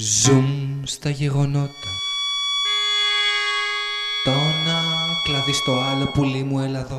Ζουμ στα γεγονότα. Το ένα κλαδί στο άλλο πουλί μου έλα εδώ